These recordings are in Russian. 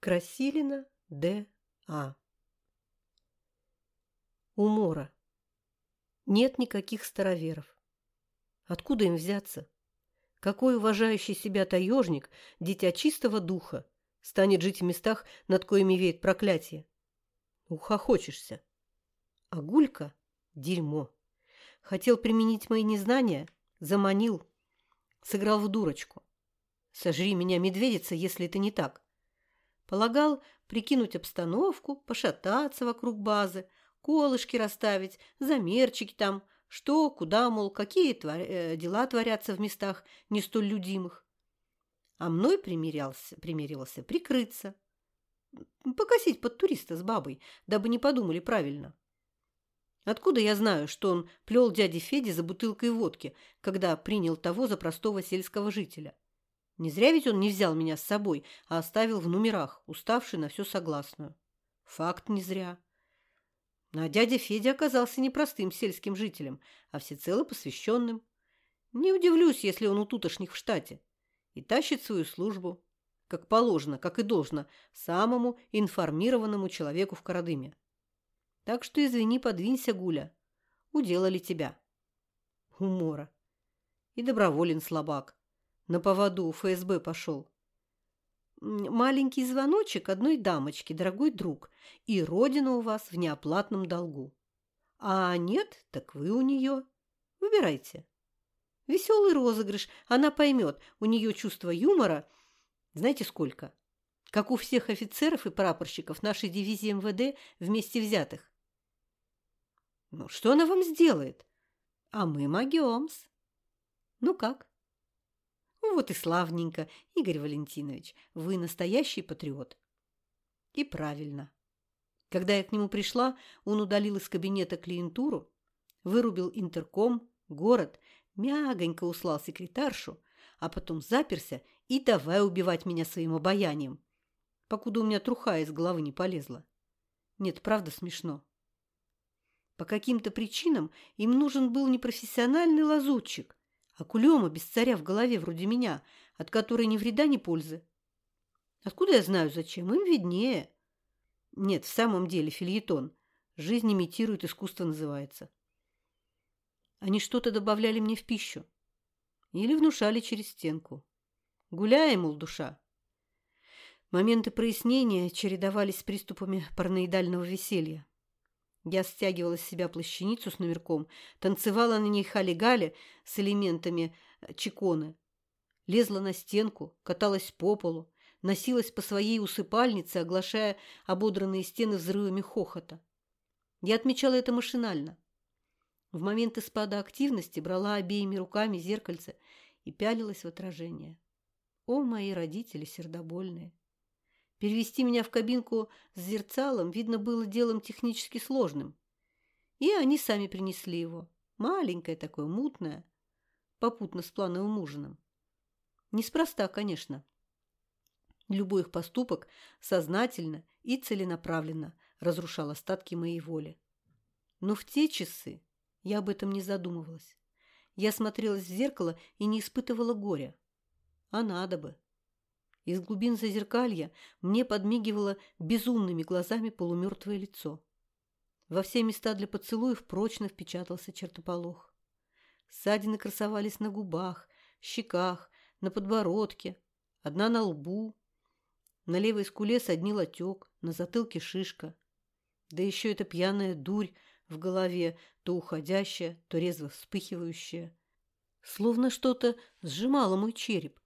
Красилина Д. А. Умора. Нет никаких староверов. Откуда им взяться? Какой уважающий себя таежник, дитя чистого духа, станет жить в местах, над коими веет проклятие? Ухохочешься. А Гулька – дерьмо. Хотел применить мои незнания, заманил, сыграл в дурочку. Сожри меня, медведица, если это не так. Полагал прикинуть обстановку, пошататься вокруг базы, колышки расставить, замерчики там, что, куда, мол, какие твор... э, дела творятся в местах не столь людимых. А мной примерялся, примерился прикрыться, покосить под туриста с бабой, дабы не подумали правильно. Откуда я знаю, что он плел дяде Феде за бутылкой водки, когда принял того за простого сельского жителя? Не зря ведь он не взял меня с собой, а оставил в номерах, уставший на все согласную. Факт не зря. А дядя Федя оказался не простым сельским жителем, а всецело посвященным. Не удивлюсь, если он у тутошних в штате. И тащит свою службу, как положено, как и должно, самому информированному человеку в Карадыме. Так что извини, подвинься, Гуля. Уделали тебя. Умора. И доброволен слабак. На поводу у ФСБ пошел. Маленький звоночек одной дамочки, дорогой друг, и родина у вас в неоплатном долгу. А нет, так вы у нее. Выбирайте. Веселый розыгрыш, она поймет, у нее чувство юмора. Знаете сколько? Как у всех офицеров и прапорщиков нашей дивизии МВД вместе взятых. Ну, что она вам сделает? А мы могемс. Ну как? Вот и славненько, Игорь Валентинович, вы настоящий патриот. И правильно. Когда я к нему пришла, он удалил из кабинета клиентуру, вырубил интерком, город, мягонько услал секретаршу, а потом заперся и давай убивать меня своим обаянием, покуда у меня труха из головы не полезла. Нет, правда смешно. По каким-то причинам им нужен был не профессиональный лазутчик, Акулема без царя в голове, вроде меня, от которой ни вреда, ни пользы. Откуда я знаю, зачем? Им виднее. Нет, в самом деле, фильетон. Жизнь имитирует, искусство называется. Они что-то добавляли мне в пищу. Или внушали через стенку. Гуляй, мол, душа. Моменты прояснения чередовались с приступами параноидального веселья. Я стягивала с себя плащаницу с номерком, танцевала на ней хали-гали с элементами э, чеконы, лезла на стенку, каталась по полу, носилась по своей усыпальнице, оглашая ободранные стены взрывами хохота. Я отмечала это машинально. В моменты спада активности брала обеими руками зеркальце и пялилась в отражение. О, мои родители сердобольные! Перевести меня в кабинку с зерцалом, видно, было делом технически сложным. И они сами принесли его. Маленькое такое, мутное, попутно с плановым ужином. Неспроста, конечно. Любой их поступок сознательно и целенаправленно разрушал остатки моей воли. Но в те часы я об этом не задумывалась. Я смотрелась в зеркало и не испытывала горя. А надо бы. Из глубин зазеркалья мне подмигивало безумными глазами полумертвое лицо. Во все места для поцелуев прочно впечатался чертополох. Ссадины красовались на губах, щеках, на подбородке, одна на лбу. На левой скуле соднил отек, на затылке шишка. Да еще эта пьяная дурь в голове, то уходящая, то резво вспыхивающая. Словно что-то сжимало мой череп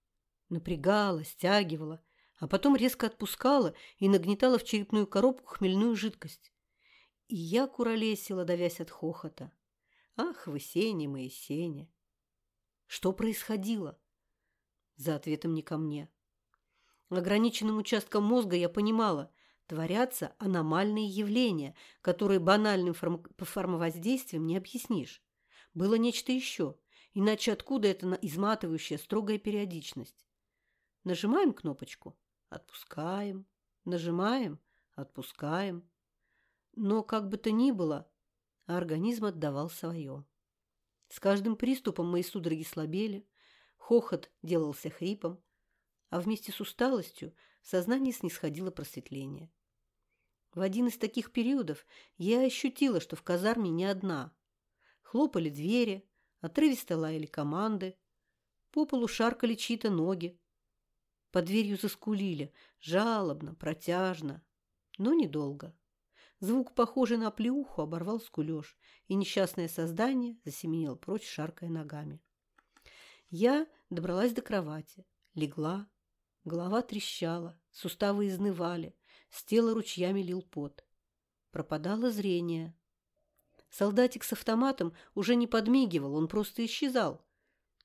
напрягала, стягивала, а потом резко отпускала и нагнетала в черепную коробку хмельную жидкость. И я куролесила, давясь от хохота. Ах, вы, Сеня, мои Сеня! Что происходило? За ответом не ко мне. Ограниченным участком мозга я понимала, творятся аномальные явления, которые банальным фарм фармовоздействием не объяснишь. Было нечто еще, иначе откуда эта изматывающая строгая периодичность? Нажимаем кнопочку – отпускаем. Нажимаем – отпускаем. Но как бы то ни было, организм отдавал свое. С каждым приступом мои судороги слабели, хохот делался хрипом, а вместе с усталостью в сознании снисходило просветление. В один из таких периодов я ощутила, что в казарме не одна. Хлопали двери, отрывисто лаяли команды, по полу шаркали чьи-то ноги. Под дверью заскулили, жалобно, протяжно, но недолго. Звук, похожий на плеуху, оборвал скулеж, и несчастное создание засеменило прочь, шаркая ногами. Я добралась до кровати, легла, голова трещала, суставы изнывали, с тела ручьями лил пот. Пропадало зрение. Солдатик с автоматом уже не подмигивал, он просто исчезал.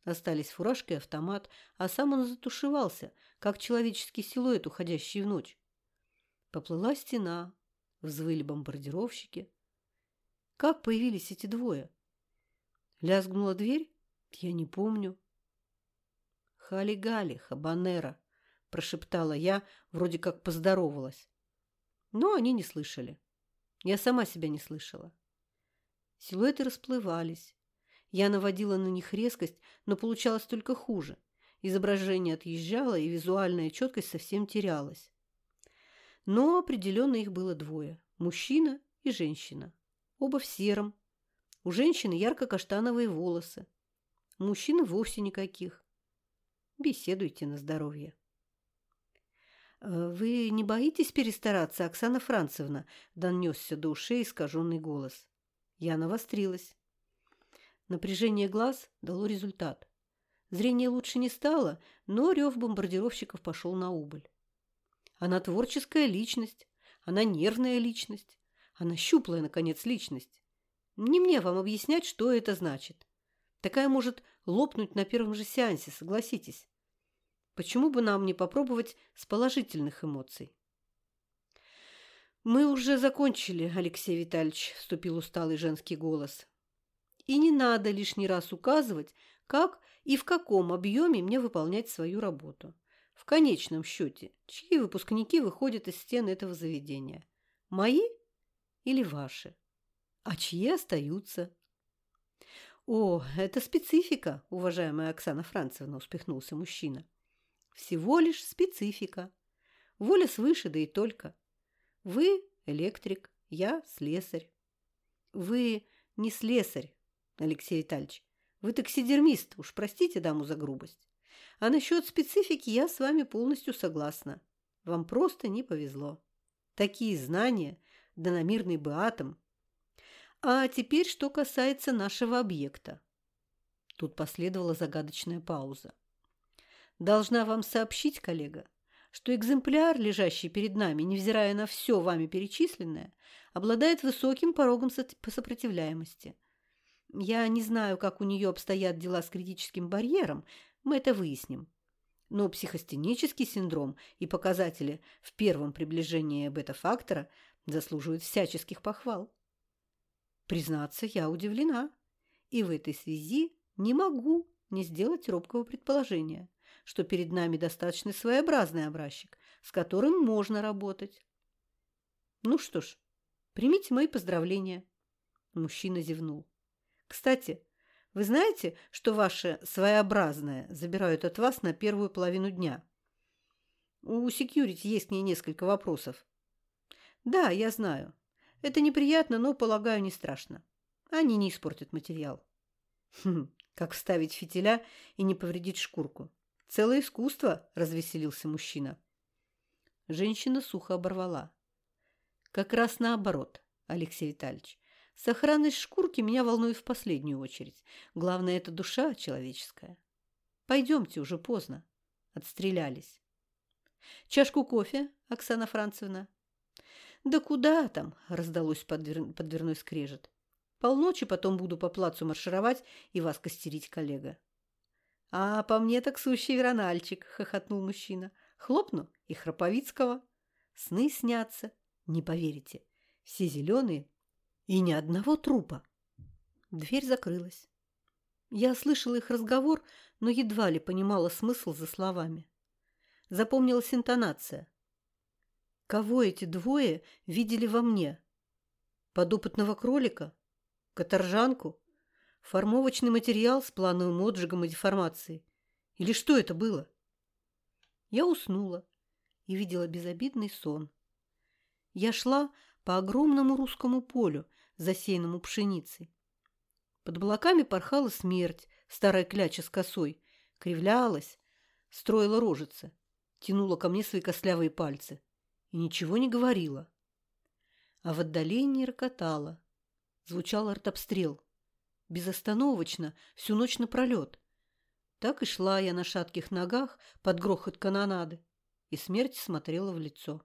Остались фуражка и автомат, а сам он затушевался, как человеческий силуэт, уходящий в ночь. Поплыла стена, взвыли бомбардировщики. Как появились эти двое? Лязгнула дверь? Я не помню. «Хали-гали, хабанера!» – прошептала я, вроде как поздоровалась. Но они не слышали. Я сама себя не слышала. Силуэты расплывались. Я наводила на них резкость, но получалось только хуже. Изображение отъезжало, и визуальная четкость совсем терялась. Но определенно их было двое – мужчина и женщина. Оба в сером. У женщины ярко-каштановые волосы. У вовсе никаких. Беседуйте на здоровье. «Э, «Вы не боитесь перестараться, Оксана Францевна?» – донесся до ушей искаженный голос. Я навострилась. Напряжение глаз дало результат. Зрение лучше не стало, но рев бомбардировщиков пошел на убыль. Она творческая личность, она нервная личность, она щуплая, наконец, личность. Не мне вам объяснять, что это значит. Такая может лопнуть на первом же сеансе, согласитесь. Почему бы нам не попробовать с положительных эмоций? «Мы уже закончили, Алексей Витальевич», – вступил усталый женский голос. «И не надо лишний раз указывать, как и в каком объеме мне выполнять свою работу. В конечном счете, чьи выпускники выходят из стен этого заведения? Мои или ваши? А чьи остаются?» «О, это специфика, уважаемая Оксана Францевна», – успехнулся мужчина. Всего лишь специфика. Воля свыше, да и только. Вы электрик, я слесарь. Вы не слесарь, Алексей Витальевич. Вы таксидермист, уж простите даму за грубость. А насчет специфики я с вами полностью согласна. Вам просто не повезло. Такие знания, да на мирный бы атом. А теперь, что касается нашего объекта. Тут последовала загадочная пауза. Должна вам сообщить, коллега, что экземпляр, лежащий перед нами, невзирая на все вами перечисленное, обладает высоким порогом сопротивляемости. Я не знаю, как у нее обстоят дела с критическим барьером, мы это выясним. Но психостенический синдром и показатели в первом приближении бета-фактора заслуживают всяческих похвал. Признаться, я удивлена. И в этой связи не могу не сделать робкого предположения что перед нами достаточно своеобразный образчик, с которым можно работать. Ну что ж, примите мои поздравления. Мужчина зевнул. Кстати, вы знаете, что ваше своеобразное забирают от вас на первую половину дня? У секьюрити есть к ней несколько вопросов. Да, я знаю. Это неприятно, но, полагаю, не страшно. Они не испортят материал. Хм, как вставить фитиля и не повредить шкурку. Целое искусство, развеселился мужчина. Женщина сухо оборвала. Как раз наоборот, Алексей Витальевич. Сохранность шкурки меня волнует в последнюю очередь. Главное, это душа человеческая. Пойдемте, уже поздно. Отстрелялись. Чашку кофе, Оксана Францевна? Да куда там, раздалось под, двер... под скрежет. Полночи потом буду по плацу маршировать и вас костерить, коллега. «А по мне так сущий верональчик», — хохотнул мужчина. «Хлопну и Храповицкого. Сны снятся, не поверите. Все зеленые и ни одного трупа». Дверь закрылась. Я слышала их разговор, но едва ли понимала смысл за словами. Запомнилась интонация. Кого эти двое видели во мне? Подопытного кролика? Каторжанку? Формовочный материал с плановым отжигом и деформацией. Или что это было? Я уснула и видела безобидный сон. Я шла по огромному русскому полю, засеянному пшеницей. Под облаками порхала смерть, старая кляча с косой, кривлялась, строила рожицы, тянула ко мне свои костлявые пальцы и ничего не говорила. А в отдалении рокотала, звучал артобстрел, безостановочно, всю ночь напролет. Так и шла я на шатких ногах под грохот канонады, и смерть смотрела в лицо.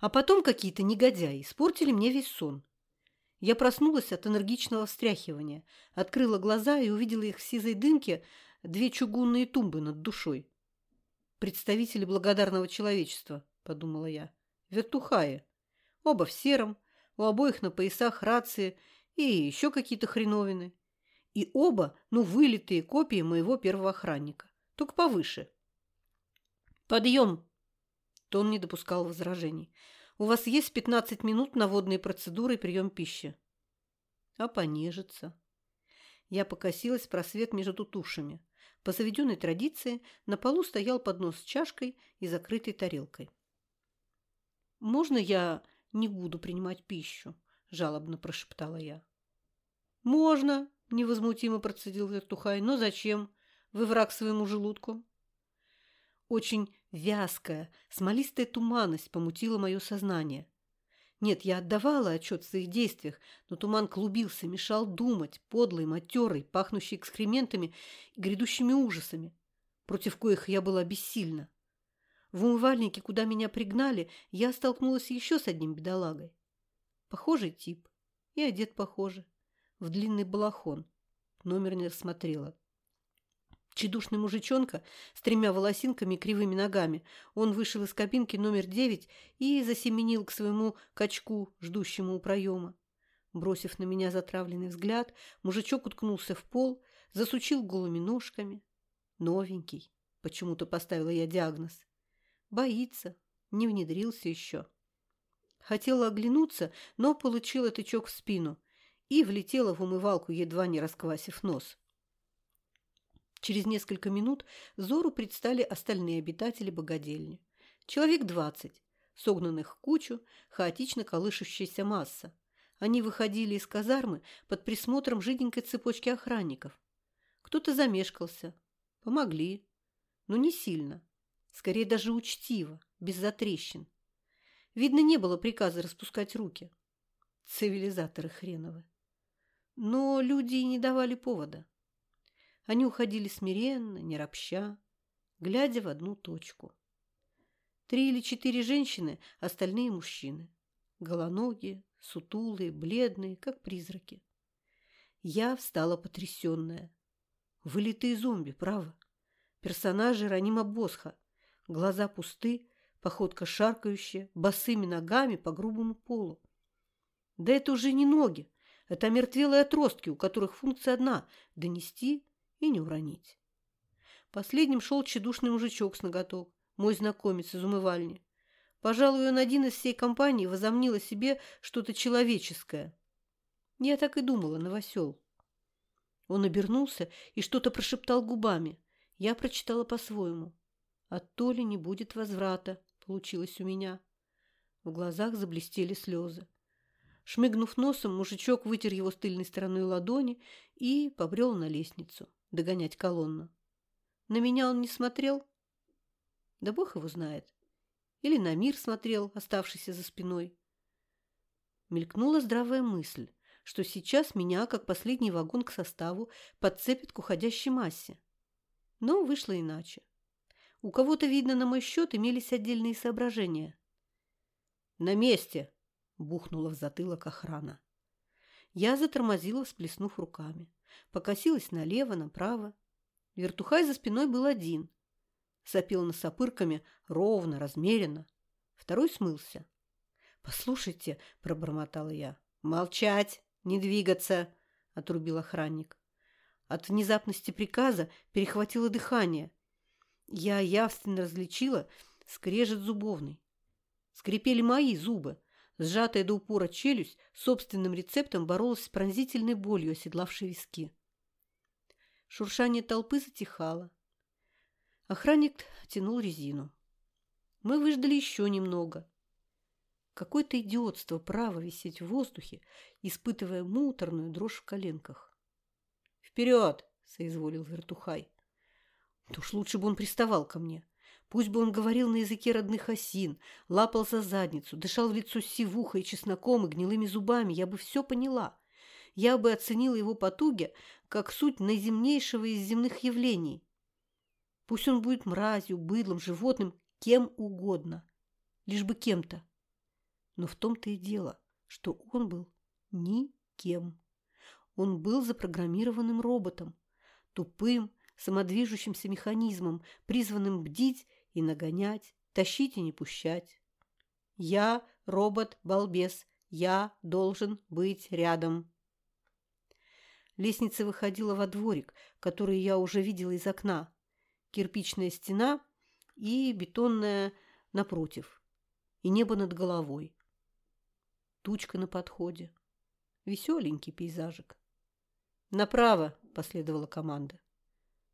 А потом какие-то негодяи испортили мне весь сон. Я проснулась от энергичного встряхивания, открыла глаза и увидела их в сизой дымке две чугунные тумбы над душой. «Представители благодарного человечества», — подумала я, — «вертухаи. Оба в сером, у обоих на поясах рации и еще какие-то хреновины. И оба, ну, вылитые копии моего первого охранника, только повыше». «Подъем!» Тон не допускал возражений. «У вас есть пятнадцать минут на водные процедуры и прием пищи». «А понежиться?» Я покосилась в просвет между тушами. По заведенной традиции на полу стоял поднос с чашкой и закрытой тарелкой. «Можно я не буду принимать пищу?» – жалобно прошептала я. «Можно!» – невозмутимо процедил Вертухай. «Но зачем? Вы враг своему желудку?» Очень вязкая, смолистая туманность помутила мое сознание. Нет, я отдавала отчет в своих действиях, но туман клубился, мешал думать, подлый, матерый, пахнущий экскрементами и грядущими ужасами, против коих я была бессильна. В умывальнике, куда меня пригнали, я столкнулась еще с одним бедолагой. Похожий тип и одет похоже, в длинный балахон. Номер не рассмотрела. Чедушный мужичонка с тремя волосинками и кривыми ногами. Он вышел из кабинки номер девять и засеменил к своему качку, ждущему у проема. Бросив на меня затравленный взгляд, мужичок уткнулся в пол, засучил голыми ножками. Новенький, почему-то поставила я диагноз. Боится, не внедрился еще. Хотела оглянуться, но получила тычок в спину и влетела в умывалку, едва не расквасив нос. Через несколько минут Зору предстали остальные обитатели богадельни. Человек двадцать, согнанных в кучу, хаотично колышущаяся масса. Они выходили из казармы под присмотром жиденькой цепочки охранников. Кто-то замешкался. Помогли. Но не сильно. Скорее даже учтиво, без затрещин. Видно, не было приказа распускать руки. Цивилизаторы хреновы. Но люди и не давали повода. Они уходили смиренно, не ропща, глядя в одну точку. Три или четыре женщины, остальные мужчины. Голоногие, сутулые, бледные, как призраки. Я встала потрясенная. Вылитые зомби, право. Персонажи Ранима Босха. Глаза пусты, походка шаркающая, босыми ногами по грубому полу. Да это уже не ноги, это мертвелые отростки, у которых функция одна – донести и не уронить. Последним шел тщедушный мужичок с ноготок, мой знакомец из умывальни. Пожалуй, он один из всей компании возомнил о себе что-то человеческое. Я так и думала, новосел. Он обернулся и что-то прошептал губами. Я прочитала по-своему. «От Толи не будет возврата», — получилось у меня. В глазах заблестели слезы. Шмыгнув носом, мужичок вытер его с тыльной стороной ладони и побрел на лестницу догонять колонну. На меня он не смотрел? Да бог его знает. Или на мир смотрел, оставшийся за спиной. Мелькнула здравая мысль, что сейчас меня, как последний вагон к составу, подцепят к уходящей массе. Но вышло иначе. У кого-то, видно, на мой счет имелись отдельные соображения. «На месте!» – бухнула в затылок охрана. Я затормозила, всплеснув руками. Покосилась налево, направо. Вертухай за спиной был один. Сопел носопырками ровно, размеренно. Второй смылся. «Послушайте», – пробормотала я. «Молчать, не двигаться», – отрубил охранник. От внезапности приказа перехватило дыхание. Я явственно различила скрежет зубовный. Скрипели мои зубы. Сжатая до упора челюсть собственным рецептом боролась с пронзительной болью, оседлавшей виски. Шуршание толпы затихало. Охранник тянул резину. Мы выждали еще немного. Какое-то идиотство право висеть в воздухе, испытывая муторную дрожь в коленках. «Вперед!» – соизволил вертухай. Да уж лучше бы он приставал ко мне. Пусть бы он говорил на языке родных осин, лапал за задницу, дышал в лицо сивухой, чесноком и гнилыми зубами, я бы все поняла. Я бы оценила его потуги как суть наиземнейшего из земных явлений. Пусть он будет мразью, быдлом, животным, кем угодно. Лишь бы кем-то. Но в том-то и дело, что он был никем. Он был запрограммированным роботом, тупым, самодвижущимся механизмом, призванным бдить и нагонять, тащить и не пущать. Я робот-балбес, я должен быть рядом. Лестница выходила во дворик, который я уже видела из окна. Кирпичная стена и бетонная напротив, и небо над головой. Тучка на подходе. Веселенький пейзажик. «Направо!» – последовала команда.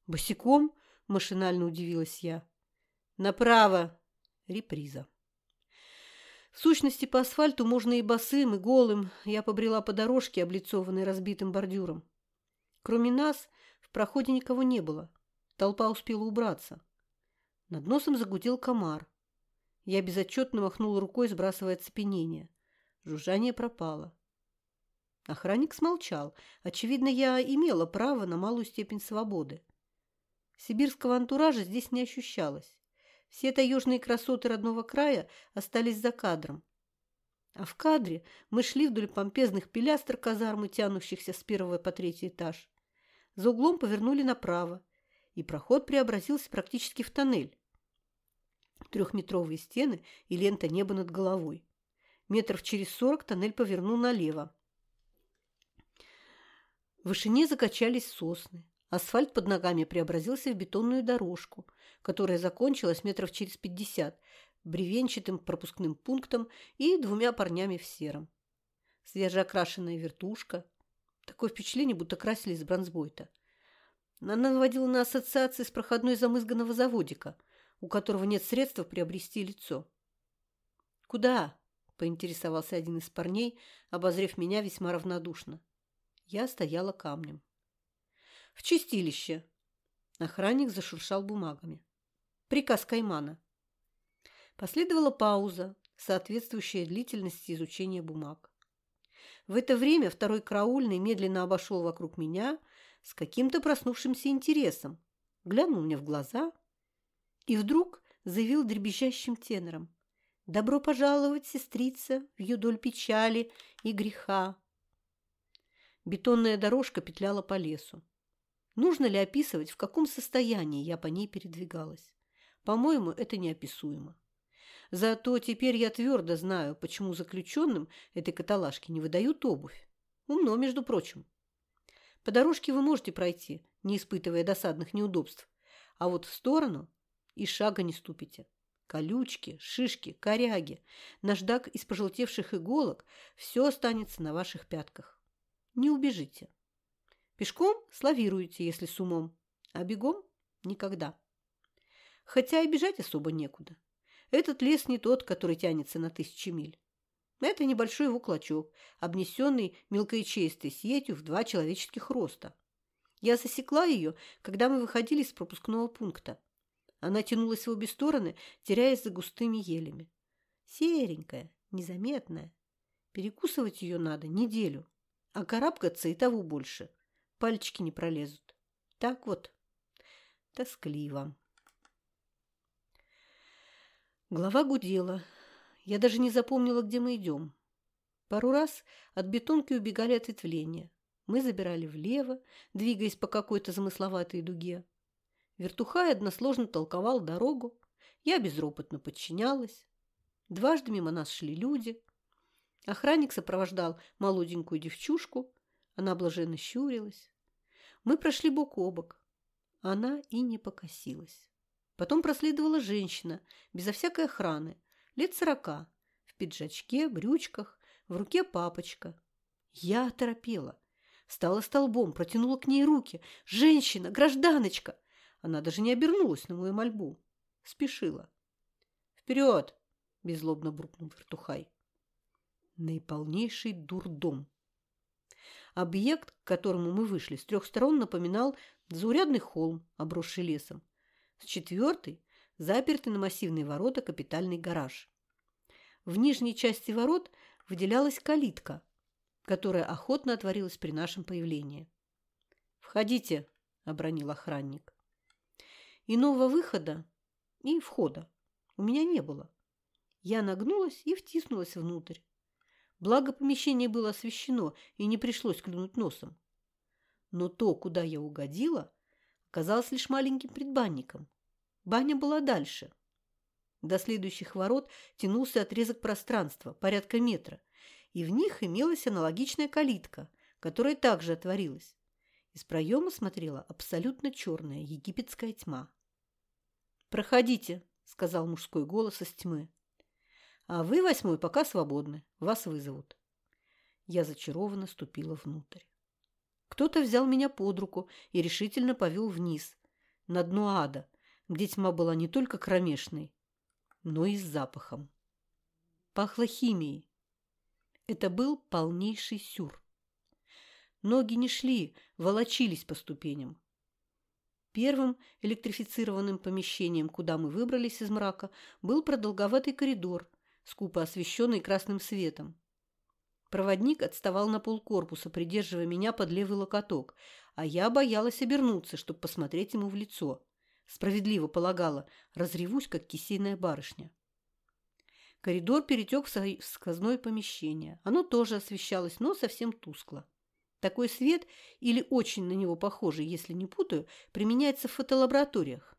«Босиком?» – машинально удивилась я. «Направо!» – реприза. В сущности, по асфальту можно и босым, и голым. Я побрела по дорожке, облицованной разбитым бордюром. Кроме нас, в проходе никого не было. Толпа успела убраться. Над носом загудел комар. Я безотчетно махнула рукой, сбрасывая цепенение. Жужжание пропало. Охранник смолчал. Очевидно, я имела право на малую степень свободы. Сибирского антуража здесь не ощущалось. Все таежные красоты родного края остались за кадром. А в кадре мы шли вдоль помпезных пилястр казармы, тянущихся с первого по третий этаж. За углом повернули направо, и проход преобразился практически в тоннель. Трехметровые стены и лента неба над головой. Метров через сорок тоннель повернул налево. В вышине закачались сосны. Асфальт под ногами преобразился в бетонную дорожку, которая закончилась метров через пятьдесят бревенчатым пропускным пунктом и двумя парнями в сером. Свежеокрашенная вертушка. Такое впечатление, будто красили из бронзбойта. Она наводила на ассоциации с проходной замызганного заводика, у которого нет средств приобрести лицо. «Куда?» – поинтересовался один из парней, обозрев меня весьма равнодушно. Я стояла камнем. «В чистилище!» Охранник зашуршал бумагами. «Приказ Каймана». Последовала пауза, соответствующая длительности изучения бумаг. В это время второй караульный медленно обошел вокруг меня с каким-то проснувшимся интересом, глянул мне в глаза и вдруг заявил дребезжащим тенором. «Добро пожаловать, сестрица, в юдоль печали и греха!» Бетонная дорожка петляла по лесу. Нужно ли описывать, в каком состоянии я по ней передвигалась? По-моему, это неописуемо. Зато теперь я твердо знаю, почему заключенным этой каталажки не выдают обувь. Умно, между прочим. По дорожке вы можете пройти, не испытывая досадных неудобств, а вот в сторону и шага не ступите. Колючки, шишки, коряги, наждак из пожелтевших иголок – все останется на ваших пятках. Не убежите. Пешком славируете, если с умом, а бегом – никогда. Хотя и бежать особо некуда. Этот лес не тот, который тянется на тысячи миль. Это небольшой его клочок, обнесенный мелкоячеистой сетью в два человеческих роста. Я засекла ее, когда мы выходили из пропускного пункта. Она тянулась в обе стороны, теряясь за густыми елями. Серенькая, незаметная. Перекусывать ее надо неделю, а карабкаться и того больше – Пальчики не пролезут. Так вот, тоскливо. Голова гудела. Я даже не запомнила, где мы идем. Пару раз от бетонки убегали ответвления. Мы забирали влево, двигаясь по какой-то замысловатой дуге. Вертухай односложно толковал дорогу. Я безропотно подчинялась. Дважды мимо нас шли люди. Охранник сопровождал молоденькую девчушку, она блаженно щурилась. Мы прошли бок о бок. Она и не покосилась. Потом проследовала женщина, безо всякой охраны, лет сорока, в пиджачке, брючках, в руке папочка. Я оторопела. Стала столбом, протянула к ней руки. «Женщина! Гражданочка!» Она даже не обернулась на мою мольбу. Спешила. «Вперед!» – беззлобно буркнул вертухай. Наиполнейший дурдом. Объект, к которому мы вышли, с трех сторон напоминал заурядный холм, обросший лесом. С четвертой – запертый на массивные ворота капитальный гараж. В нижней части ворот выделялась калитка, которая охотно отворилась при нашем появлении. «Входите», – обронил охранник. Иного выхода и входа у меня не было. Я нагнулась и втиснулась внутрь. Благо помещение было освещено, и не пришлось клюнуть носом. Но то, куда я угодила, оказалось лишь маленьким предбанником. Баня была дальше. До следующих ворот тянулся отрезок пространства, порядка метра, и в них имелась аналогичная калитка, которая также отворилась. Из проема смотрела абсолютно черная египетская тьма. «Проходите», — сказал мужской голос из тьмы. А вы, восьмой, пока свободны. Вас вызовут. Я зачарованно ступила внутрь. Кто-то взял меня под руку и решительно повел вниз, на дно ада, где тьма была не только кромешной, но и с запахом. Пахло химией. Это был полнейший сюр. Ноги не шли, волочились по ступеням. Первым электрифицированным помещением, куда мы выбрались из мрака, был продолговатый коридор, скупо освещенный красным светом. Проводник отставал на полкорпуса, придерживая меня под левый локоток, а я боялась обернуться, чтобы посмотреть ему в лицо. Справедливо полагала, разревусь, как кисейная барышня. Коридор перетек в сказное помещение. Оно тоже освещалось, но совсем тускло. Такой свет, или очень на него похожий, если не путаю, применяется в фотолабораториях.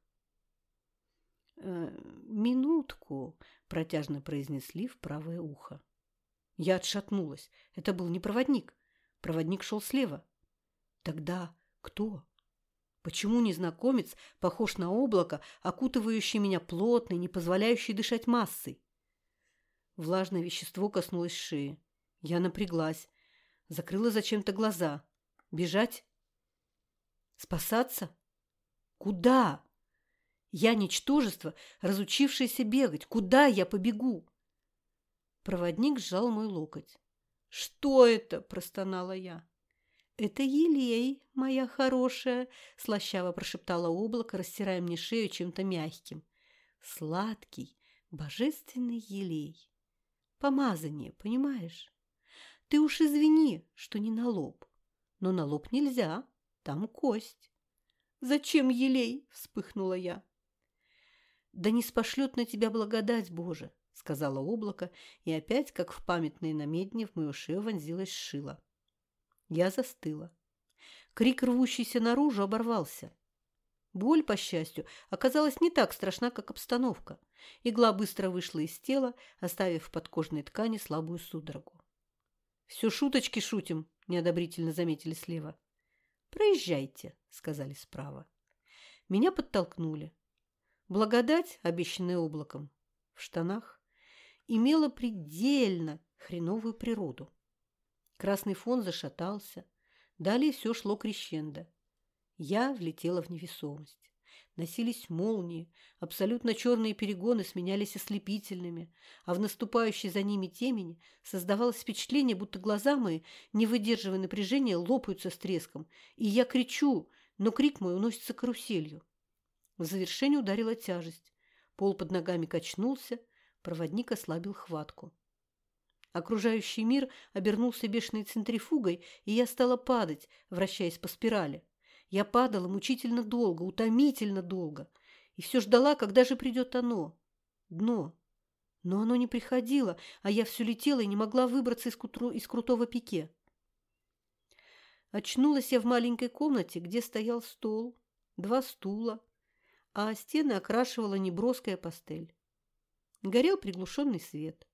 «Э, «Минутку», протяжно произнесли в правое ухо. Я отшатнулась. Это был не проводник. Проводник шел слева. Тогда кто? Почему незнакомец похож на облако, окутывающее меня плотной, не позволяющей дышать массой? Влажное вещество коснулось шеи. Я напряглась. Закрыла зачем-то глаза. Бежать? Спасаться? Куда? Я ничтожество, разучившееся бегать. Куда я побегу? Проводник сжал мой локоть. «Что это?» – простонала я. «Это елей, моя хорошая», – слащаво прошептала облако, растирая мне шею чем-то мягким. «Сладкий, божественный елей. Помазание, понимаешь? Ты уж извини, что не на лоб. Но на лоб нельзя, там кость». «Зачем елей?» – вспыхнула я. «Да не спошлет на тебя благодать, Боже!» — сказала облако, и опять, как в памятной намедне, в мою шею вонзилась шила. Я застыла. Крик, рвущийся наружу, оборвался. Боль, по счастью, оказалась не так страшна, как обстановка. Игла быстро вышла из тела, оставив в подкожной ткани слабую судорогу. «Все шуточки шутим», — неодобрительно заметили слева. «Проезжайте», — сказали справа. Меня подтолкнули. Благодать, обещанная облаком, в штанах, имела предельно хреновую природу. Красный фон зашатался, далее все шло крещендо. Я влетела в невесомость. Носились молнии, абсолютно черные перегоны сменялись ослепительными, а в наступающей за ними темени создавалось впечатление, будто глаза мои, не выдерживая напряжения, лопаются с треском, и я кричу, но крик мой уносится каруселью. В завершение ударила тяжесть. Пол под ногами качнулся, проводник ослабил хватку. Окружающий мир обернулся бешеной центрифугой, и я стала падать, вращаясь по спирали. Я падала мучительно долго, утомительно долго, и все ждала, когда же придет оно, дно. Но оно не приходило, а я все летела и не могла выбраться из, кутру, из крутого пике. Очнулась я в маленькой комнате, где стоял стол, два стула, а стены окрашивала неброская пастель. Горел приглушенный свет.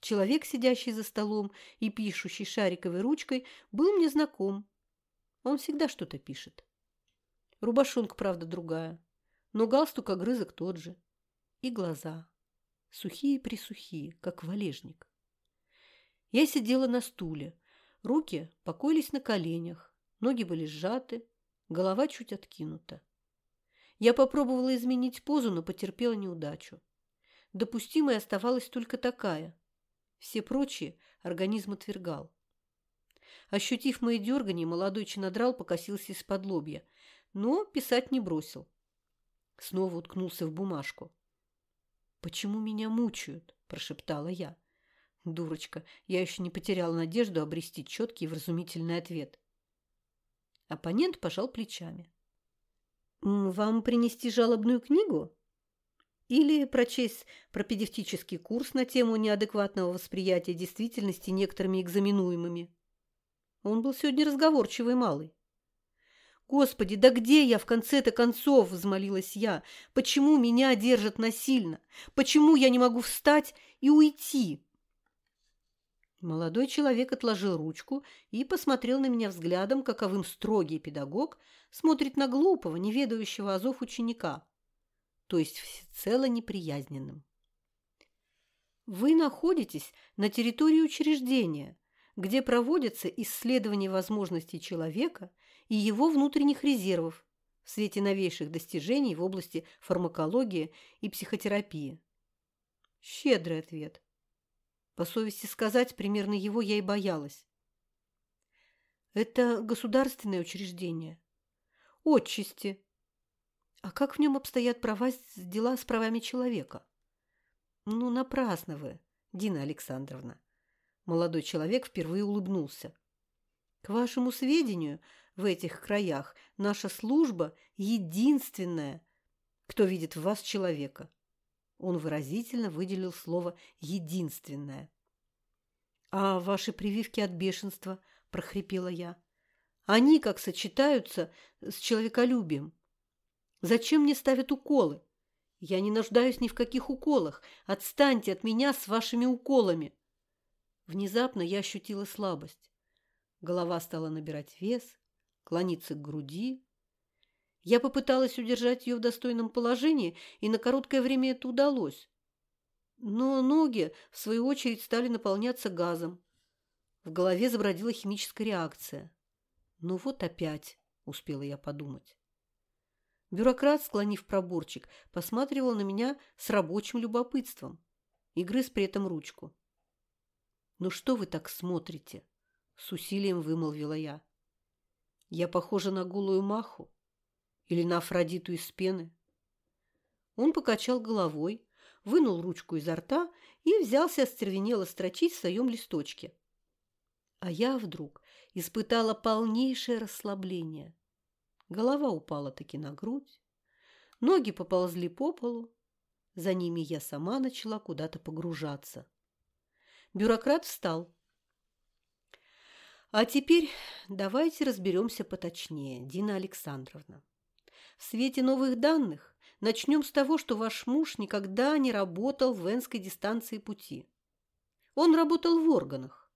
Человек, сидящий за столом и пишущий шариковой ручкой, был мне знаком. Он всегда что-то пишет. Рубашонка, правда, другая, но галстук огрызок тот же. И глаза. Сухие-присухие, как валежник. Я сидела на стуле. Руки покоились на коленях, ноги были сжаты, голова чуть откинута. Я попробовала изменить позу, но потерпела неудачу. Допустимой оставалась только такая. Все прочие организм отвергал. Ощутив мои дергания, молодой чинодрал покосился из-под лобья, но писать не бросил. Снова уткнулся в бумажку. «Почему меня мучают?» – прошептала я. Дурочка, я еще не потеряла надежду обрести четкий и вразумительный ответ. Оппонент пожал плечами. «Вам принести жалобную книгу? Или прочесть пропедевтический курс на тему неадекватного восприятия действительности некоторыми экзаменуемыми?» Он был сегодня разговорчивый малый. «Господи, да где я в конце-то концов?» – взмолилась я. «Почему меня держат насильно? Почему я не могу встать и уйти?» Молодой человек отложил ручку и посмотрел на меня взглядом, каковым строгий педагог смотрит на глупого, неведающего азов ученика, то есть всецело неприязненным. «Вы находитесь на территории учреждения, где проводятся исследования возможностей человека и его внутренних резервов в свете новейших достижений в области фармакологии и психотерапии. Щедрый ответ. По совести сказать, примерно его я и боялась. Это государственное учреждение. Отчасти. А как в нем обстоят права, дела с правами человека? Ну, напрасно вы, Дина Александровна. Молодой человек впервые улыбнулся. К вашему сведению, в этих краях наша служба единственная, кто видит в вас человека. Он выразительно выделил слово «единственное». «А ваши прививки от бешенства?» – прохрипела я. «Они как сочетаются с человеколюбием. Зачем мне ставят уколы? Я не нуждаюсь ни в каких уколах. Отстаньте от меня с вашими уколами!» Внезапно я ощутила слабость. Голова стала набирать вес, клониться к груди. Я попыталась удержать ее в достойном положении, и на короткое время это удалось. Но ноги, в свою очередь, стали наполняться газом. В голове забродила химическая реакция. «Ну вот опять», — успела я подумать. Бюрократ, склонив проборчик, посматривал на меня с рабочим любопытством и грыз при этом ручку. «Ну что вы так смотрите?» – с усилием вымолвила я. «Я похожа на голую маху? Или на Афродиту из пены?» Он покачал головой, вынул ручку изо рта и взялся остервенело строчить в своем листочке. А я вдруг испытала полнейшее расслабление. Голова упала таки на грудь, ноги поползли по полу, за ними я сама начала куда-то погружаться. Бюрократ встал. А теперь давайте разберемся поточнее, Дина Александровна. В свете новых данных начнем с того, что ваш муж никогда не работал в Венской дистанции пути. Он работал в органах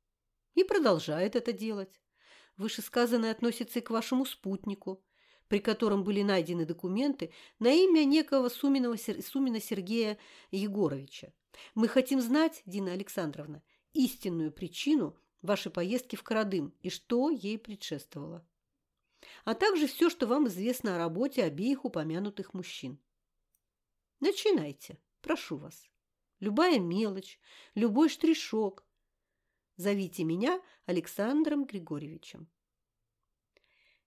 и продолжает это делать. Вышесказанное относится и к вашему спутнику, при котором были найдены документы на имя некого Сумина Сергея Егоровича, мы хотим знать, Дина Александровна, истинную причину вашей поездки в Карадым и что ей предшествовало. А также все, что вам известно о работе обеих упомянутых мужчин. Начинайте, прошу вас. Любая мелочь, любой штришок. Зовите меня Александром Григорьевичем.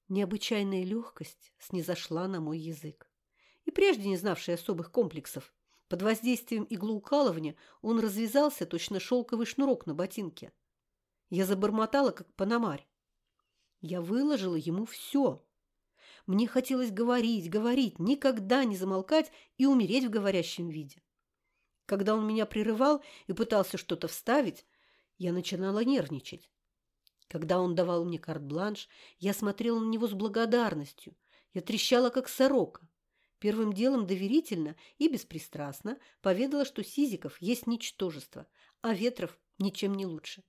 Необычайная легкость снизошла на мой язык. И прежде не знавший особых комплексов, под воздействием иглоукалывания он развязался, точно шелковый шнурок на ботинке. Я забормотала, как панамарь. Я выложила ему все. Мне хотелось говорить, говорить, никогда не замолкать и умереть в говорящем виде. Когда он меня прерывал и пытался что-то вставить, я начинала нервничать. Когда он давал мне карт-бланш, я смотрела на него с благодарностью. Я трещала, как сорока. Первым делом доверительно и беспристрастно поведала, что Сизиков есть ничтожество, а Ветров ничем не лучше.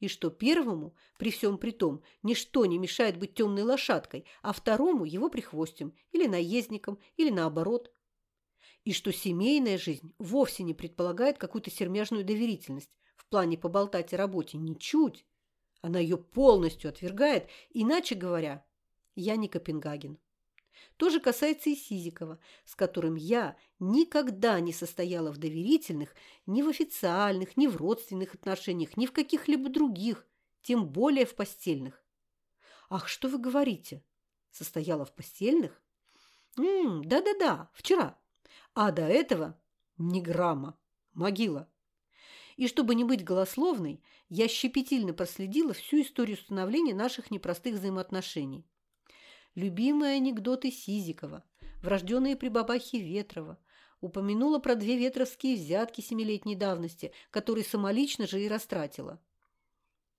И что первому, при всем при том, ничто не мешает быть темной лошадкой, а второму его прихвостем или наездником, или наоборот. И что семейная жизнь вовсе не предполагает какую-то сермяжную доверительность в плане поболтать о работе ничуть. Она ее полностью отвергает, иначе говоря, я не Копенгаген. То же касается и Сизикова, с которым я никогда не состояла в доверительных, ни в официальных, ни в родственных отношениях, ни в каких-либо других, тем более в постельных. Ах, что вы говорите? Состояла в постельных? Да-да-да, вчера. А до этого ни грамма. Могила. И чтобы не быть голословной, я щепетильно проследила всю историю становления наших непростых взаимоотношений. Любимые анекдоты Сизикова, врожденные прибабахи Ветрова, упомянула про две ветровские взятки семилетней давности, которые самолично же и растратила.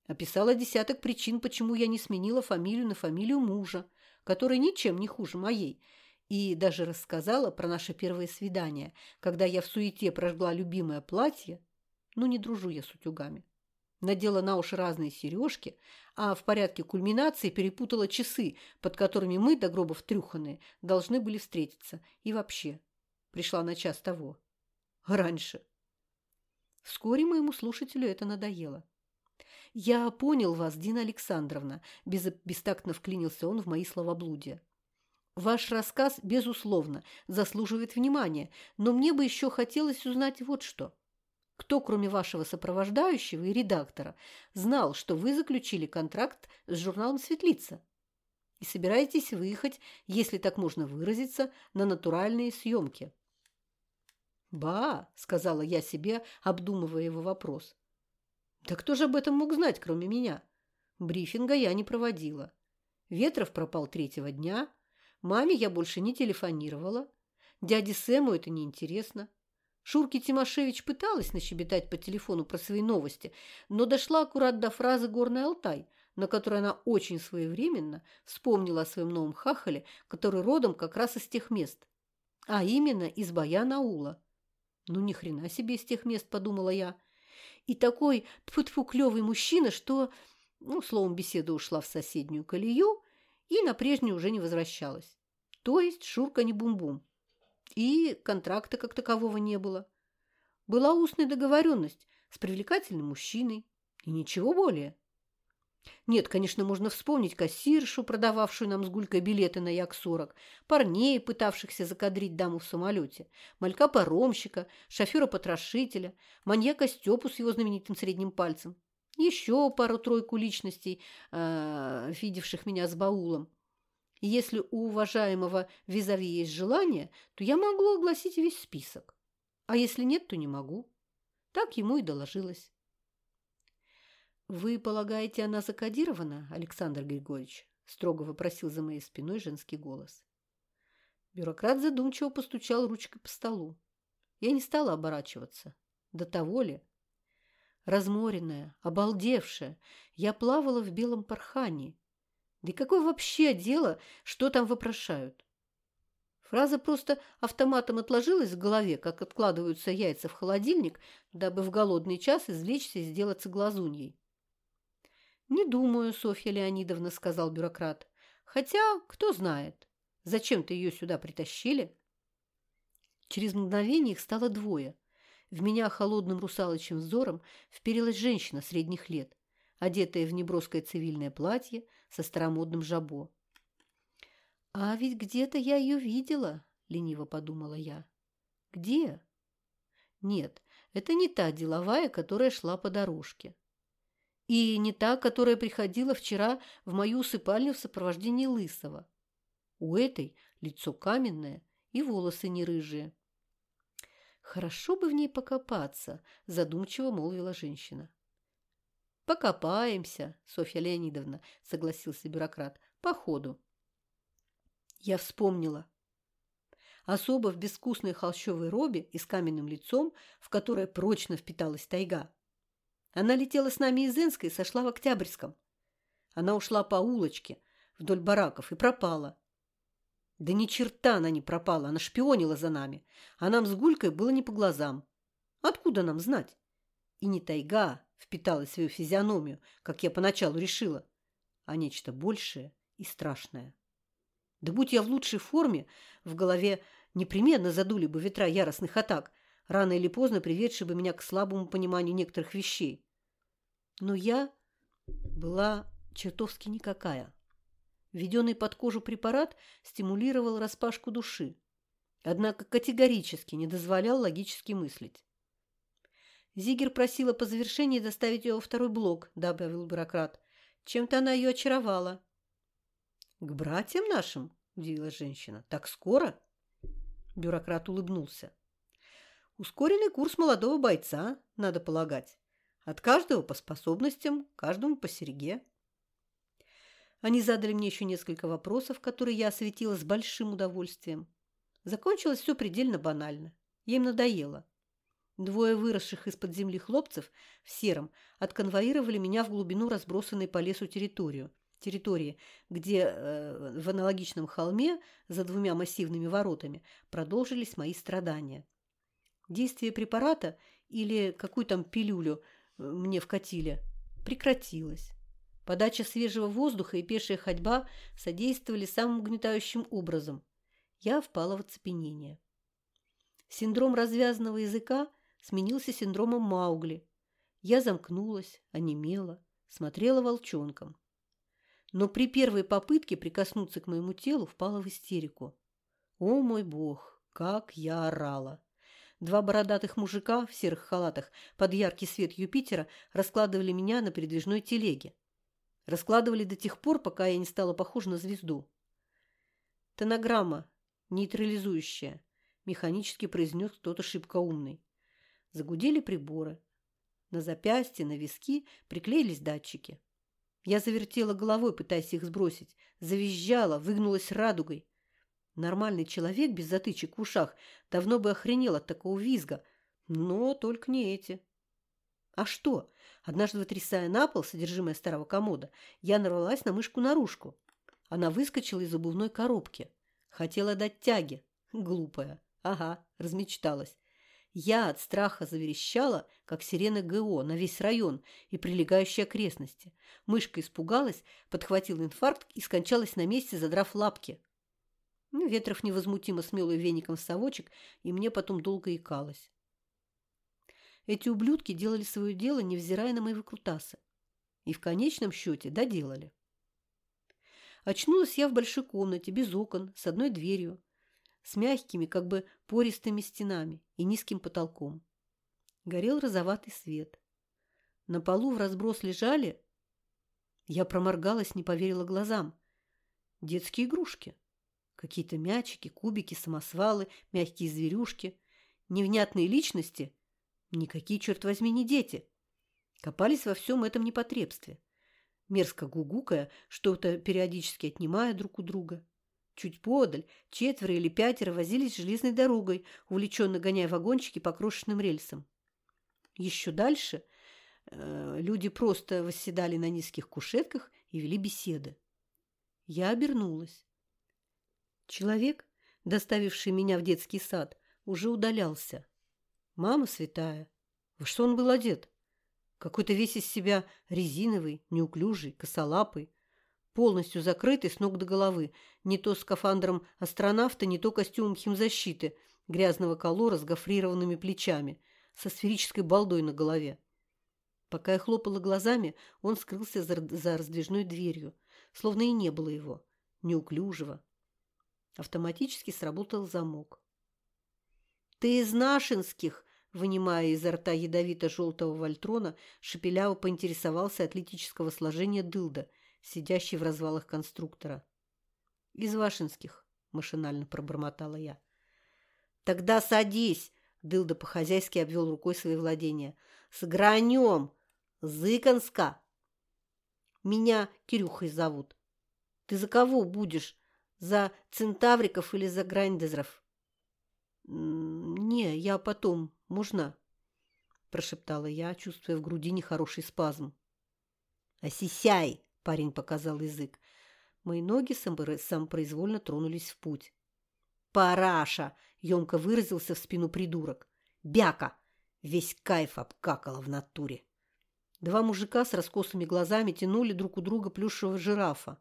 Описала десяток причин, почему я не сменила фамилию на фамилию мужа, который ничем не хуже моей, и даже рассказала про наше первое свидание, когда я в суете прожгла любимое платье, ну не дружу я с утюгами. Надела на уши разные сережки, а в порядке кульминации перепутала часы, под которыми мы, до гробов трюханные, должны были встретиться. И вообще, пришла на час того. Раньше. Вскоре моему слушателю это надоело. «Я понял вас, Дина Александровна», – без, бестактно вклинился он в мои словоблудия. «Ваш рассказ, безусловно, заслуживает внимания, но мне бы еще хотелось узнать вот что. Кто, кроме вашего сопровождающего и редактора, знал, что вы заключили контракт с журналом «Светлица» и собираетесь выехать, если так можно выразиться, на натуральные съемки?» «Ба!» – сказала я себе, обдумывая его вопрос. «Да кто же об этом мог знать, кроме меня? Брифинга я не проводила. Ветров пропал третьего дня, маме я больше не телефонировала, дяде Сэму это неинтересно. Шурки Тимошевич пыталась нащебетать по телефону про свои новости, но дошла аккурат до фразы «Горный Алтай», на которой она очень своевременно вспомнила о своем новом хахале, который родом как раз из тех мест, а именно из Баяна-Аула. «Ну, ни хрена себе из тех мест», – подумала я. И такой тьфу-тьфу клевый мужчина, что, ну, словом, беседа ушла в соседнюю колею и на прежнюю уже не возвращалась. То есть Шурка не бум-бум. И контракта как такового не было. Была устная договоренность с привлекательным мужчиной и ничего более. Нет, конечно, можно вспомнить кассиршу, продававшую нам с Гулькой билеты на Як-40, парней, пытавшихся закадрить даму в самолете, малька-паромщика, шофера-потрошителя, маньяка Степу с его знаменитым средним пальцем, еще пару-тройку личностей, э, видевших меня с баулом. Если у уважаемого визави есть желание, то я могу огласить весь список. А если нет, то не могу. Так ему и доложилось. «Вы полагаете, она закодирована, Александр Григорьевич?» строго вопросил за моей спиной женский голос. Бюрократ задумчиво постучал ручкой по столу. Я не стала оборачиваться. До того ли? Разморенная, обалдевшая, я плавала в белом пархане, да и какое вообще дело, что там вопрошают? Фраза просто автоматом отложилась в голове, как откладываются яйца в холодильник, дабы в голодный час извлечься и сделаться глазуньей. «Не думаю, Софья Леонидовна», — сказал бюрократ. «Хотя, кто знает, зачем-то ее сюда притащили?» Через мгновение их стало двое. В меня холодным русалочным взором вперилась женщина средних лет одетая в неброское цивильное платье со старомодным жабо. «А ведь где-то я ее видела», — лениво подумала я. «Где?» «Нет, это не та деловая, которая шла по дорожке. И не та, которая приходила вчера в мою усыпальню в сопровождении Лысого. У этой лицо каменное и волосы не рыжие». «Хорошо бы в ней покопаться», – задумчиво молвила женщина. «Покопаемся, Софья Леонидовна», – согласился бюрократ. «По ходу». Я вспомнила. Особо в безвкусной холщовой робе и с каменным лицом, в которое прочно впиталась тайга. Она летела с нами из Энска и сошла в Октябрьском. Она ушла по улочке вдоль бараков и пропала. Да ни черта она не пропала, она шпионила за нами, а нам с Гулькой было не по глазам. Откуда нам знать? И не тайга, впитала в свою физиономию, как я поначалу решила, а нечто большее и страшное. Да будь я в лучшей форме, в голове непременно задули бы ветра яростных атак, рано или поздно приведшие бы меня к слабому пониманию некоторых вещей. Но я была чертовски никакая. Введенный под кожу препарат стимулировал распашку души, однако категорически не дозволял логически мыслить. Зигер просила по завершении доставить ее во второй блок, добавил бюрократ. Чем-то она ее очаровала. К братьям нашим? Удивилась женщина. Так скоро? Бюрократ улыбнулся. Ускоренный курс молодого бойца, надо полагать. От каждого по способностям, каждому по сереге. Они задали мне еще несколько вопросов, которые я осветила с большим удовольствием. Закончилось все предельно банально. Им надоело. Двое выросших из-под земли хлопцев в сером отконвоировали меня в глубину разбросанной по лесу территорию, территории, где э, в аналогичном холме за двумя массивными воротами продолжились мои страдания. Действие препарата или какую там пилюлю э, мне вкатили прекратилось. Подача свежего воздуха и пешая ходьба содействовали самым угнетающим образом. Я впала в оцепенение. Синдром развязанного языка сменился синдромом Маугли. Я замкнулась, онемела, смотрела волчонком. Но при первой попытке прикоснуться к моему телу впала в истерику. О мой бог, как я орала! Два бородатых мужика в серых халатах под яркий свет Юпитера раскладывали меня на передвижной телеге. Раскладывали до тех пор, пока я не стала похожа на звезду. «Тонограмма, нейтрализующая», – механически произнес кто-то шибко умный. Загудели приборы. На запястье, на виски приклеились датчики. Я завертела головой, пытаясь их сбросить. Завизжала, выгнулась радугой. Нормальный человек без затычек в ушах давно бы охренел от такого визга, но только не эти. А что? Однажды, вытрясая на пол содержимое старого комода, я нарвалась на мышку-наружку. Она выскочила из обувной коробки. Хотела дать тяги. Глупая. Ага, размечталась. Я от страха заверещала, как сирена ГО, на весь район и прилегающие окрестности. Мышка испугалась, подхватила инфаркт и скончалась на месте, задрав лапки. Ну, Ветров невозмутимо смел ее веником в совочек, и мне потом долго икалось. Эти ублюдки делали свое дело, невзирая на мои выкрутасы. И в конечном счете доделали. Очнулась я в большой комнате, без окон, с одной дверью, с мягкими, как бы пористыми стенами и низким потолком. Горел розоватый свет. На полу в разброс лежали... Я проморгалась, не поверила глазам. Детские игрушки. Какие-то мячики, кубики, самосвалы, мягкие зверюшки. Невнятные личности. Никакие, черт возьми, не дети. Копались во всем этом непотребстве. Мерзко гугукая, что-то периодически отнимая друг у друга. Чуть подаль четверо или пятеро возились железной дорогой, увлеченно гоняя вагончики по крошечным рельсам. Еще дальше э, люди просто восседали на низких кушетках и вели беседы. Я обернулась. Человек, доставивший меня в детский сад, уже удалялся. Мама святая, во что он был одет? Какой-то весь из себя резиновый, неуклюжий, косолапый, полностью закрытый с ног до головы, не то скафандром астронавта, не то костюмом химзащиты, грязного колора с гофрированными плечами, со сферической балдой на голове. Пока я хлопала глазами, он скрылся за, за раздвижной дверью, словно и не было его, неуклюжего, Автоматически сработал замок. «Ты из нашинских!» Вынимая изо рта ядовито-желтого вольтрона, шепеляво поинтересовался атлетического сложения дылда, сидящий в развалах конструктора. «Из вашинских», – машинально пробормотала я. «Тогда садись!» – дылда по-хозяйски обвел рукой свои владения. «С гранем! Зыконска!» «Меня Кирюхой зовут. Ты за кого будешь за центавриков или за грандезров? «Не, я потом. Можно?» – прошептала я, чувствуя в груди нехороший спазм. «Осисяй!» – парень показал язык. Мои ноги самопроизвольно тронулись в путь. «Параша!» – емко выразился в спину придурок. «Бяка!» – весь кайф обкакала в натуре. Два мужика с раскосыми глазами тянули друг у друга плюшевого жирафа.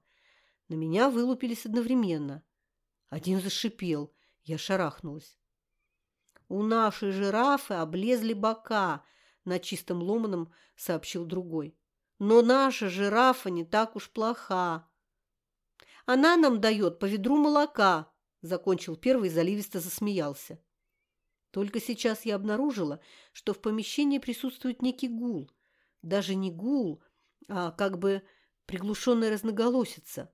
На меня вылупились одновременно. Один зашипел. Я шарахнулась. «У нашей жирафы облезли бока», – на чистом ломаном сообщил другой. «Но наша жирафа не так уж плоха». Она нам дает по ведру молока!» Закончил первый и заливисто засмеялся. Только сейчас я обнаружила, что в помещении присутствует некий гул. Даже не гул, а как бы приглушенная разноголосица.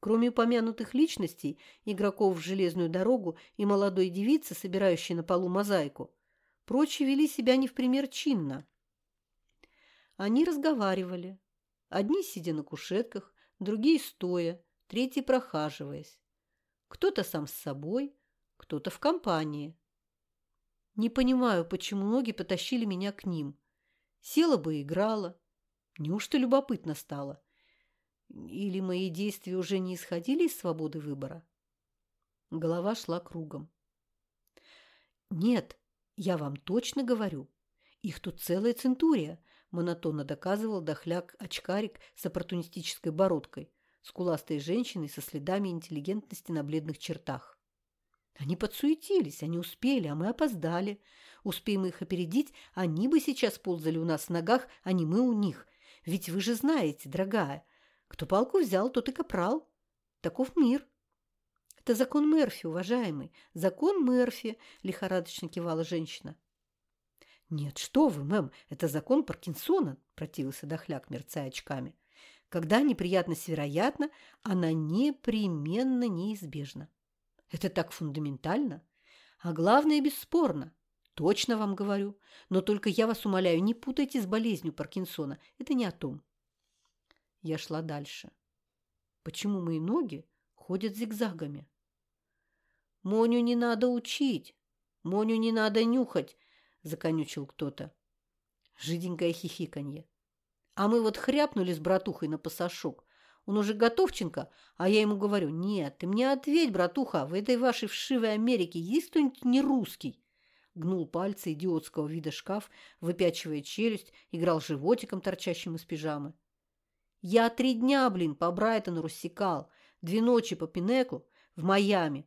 Кроме упомянутых личностей, игроков в железную дорогу и молодой девицы, собирающей на полу мозаику, прочие вели себя не в пример чинно. Они разговаривали. Одни сидя на кушетках, другие стоя, третьи прохаживаясь. Кто-то сам с собой, кто-то в компании. Не понимаю, почему ноги потащили меня к ним. Села бы и играла. Неужто любопытно стало? Или мои действия уже не исходили из свободы выбора? Голова шла кругом. «Нет, я вам точно говорю. Их тут целая центурия», – монотонно доказывал дохляк-очкарик с оппортунистической бородкой, скуластой женщиной со следами интеллигентности на бледных чертах. Они подсуетились, они успели, а мы опоздали. Успеем их опередить, они бы сейчас ползали у нас в ногах, а не мы у них. Ведь вы же знаете, дорогая, кто палку взял, тот и капрал. Таков мир. Это закон Мерфи, уважаемый. Закон Мерфи, лихорадочно кивала женщина. Нет, что вы, мэм, это закон Паркинсона, противился дохляк, мерцая очками. Когда неприятность вероятна, она непременно неизбежна. Это так фундаментально. А главное, бесспорно. Точно вам говорю. Но только я вас умоляю, не путайте с болезнью Паркинсона. Это не о том. Я шла дальше. Почему мои ноги ходят зигзагами? Моню не надо учить. Моню не надо нюхать, законючил кто-то. Жиденькое хихиканье. А мы вот хряпнули с братухой на пасашок. Он уже готовченко, а я ему говорю, нет, ты мне ответь, братуха, в этой вашей вшивой Америке есть кто-нибудь не русский? Гнул пальцы идиотского вида шкаф, выпячивая челюсть, играл животиком, торчащим из пижамы. Я три дня, блин, по Брайтону рассекал, две ночи по Пинеку в Майами.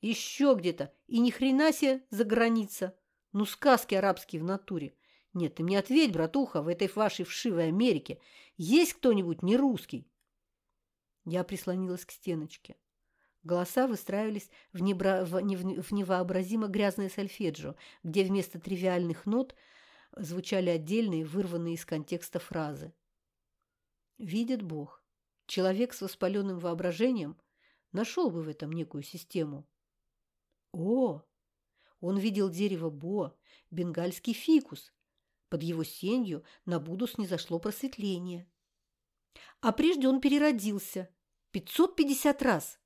Еще где-то, и ни хрена себе за граница. Ну, сказки арабские в натуре. Нет, ты мне ответь, братуха, в этой вашей вшивой Америке есть кто-нибудь не русский? Я прислонилась к стеночке. Голоса выстраивались в, небра... в, в невообразимо грязное сольфеджио, где вместо тривиальных нот звучали отдельные, вырванные из контекста фразы. Видит Бог, человек с воспаленным воображением нашел бы в этом некую систему. О, он видел дерево Бо, бенгальский фикус. Под его сенью на Буду снизошло просветление. А прежде он переродился, 550 раз.